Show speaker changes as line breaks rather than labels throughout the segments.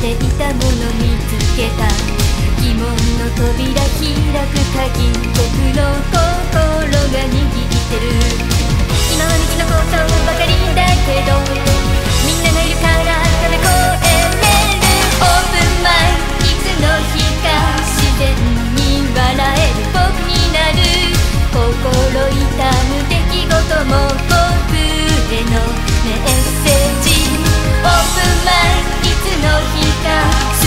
ていたもの見つけた。疑問の扉開く鍵ご苦労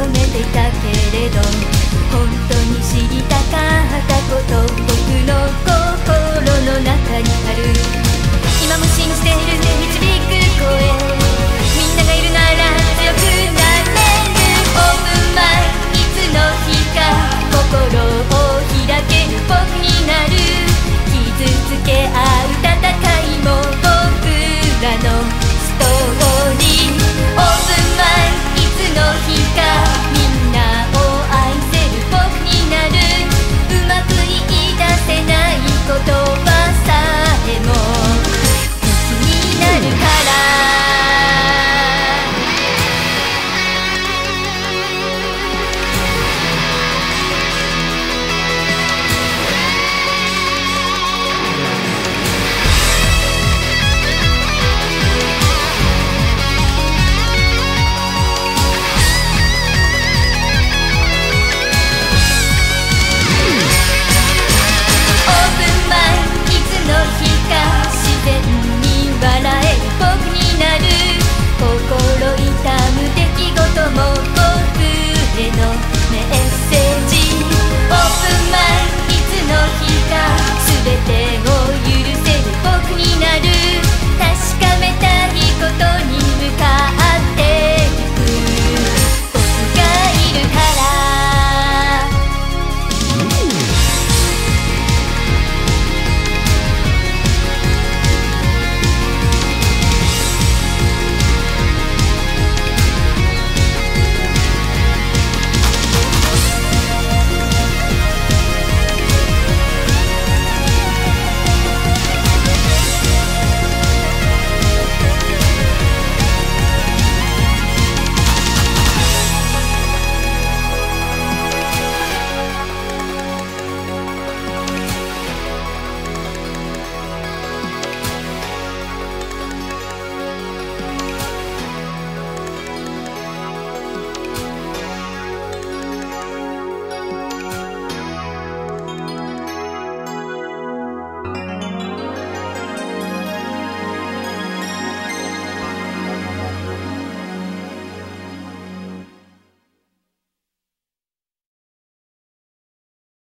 求めていた